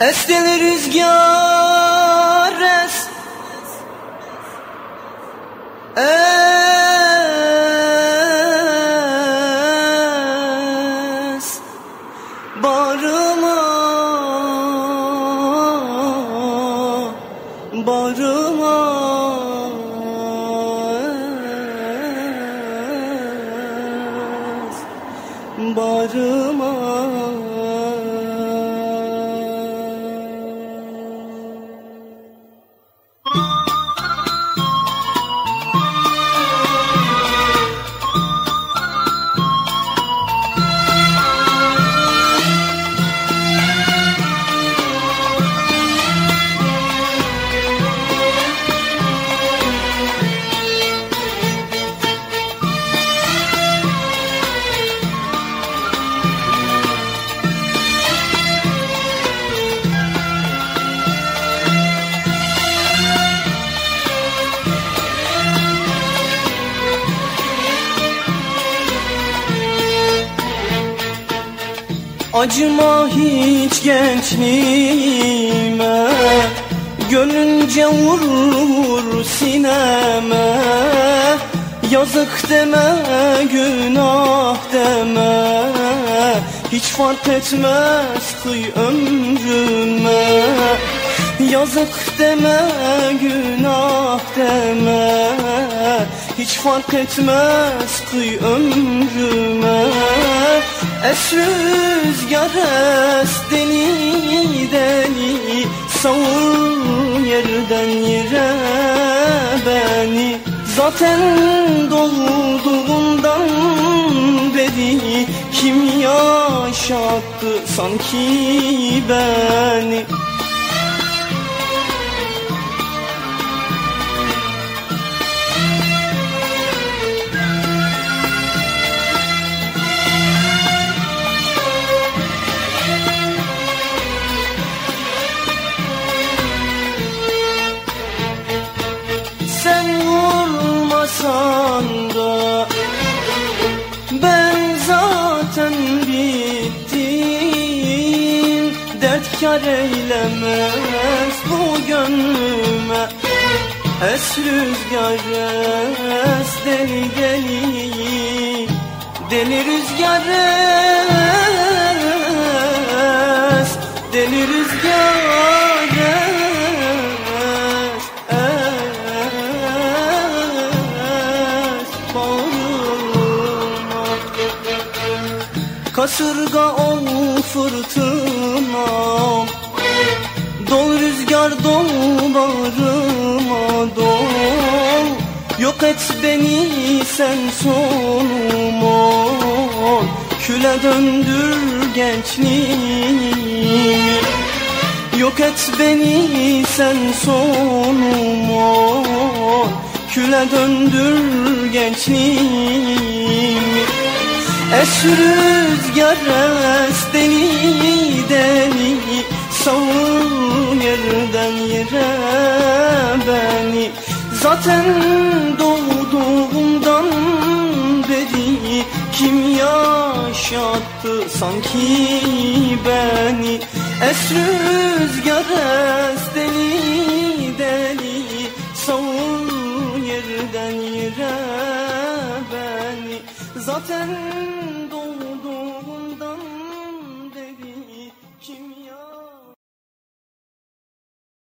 Esteli rüzgar es. Es. Bağrıma Bağrıma es. Bağrıma Acıma hiç gençliğime Gönlünce vurur sineme. Yazık deme günah deme Hiç fark etmez kıy ömrüme Yazık deme günah deme. Hiç fark etmez kıy ömrüme. Es rüzgar es deli deli. Savur yerden yere beni. Zaten doğduğumdan beri Kim yaşattı sanki beni vurmasan da Ben zaten bittim. Dert kar eylemez bu gönlüme. Es rüzgar es deli deli Deli rüzgar es Deli rüzgar. es Kasırga ol fırtınam Dol rüzgar dol bağrıma dol. Yok et beni sen sonum ol Küle döndür gençliğimi. Yok et beni sen sonum ol Küle döndür gençliğimi Es rüzgar es deli deli Savur yerden yere beni. Zaten doğduğumdan beri Kim yaşattı sanki beni? Es rüzgar es deli Mm-hmm.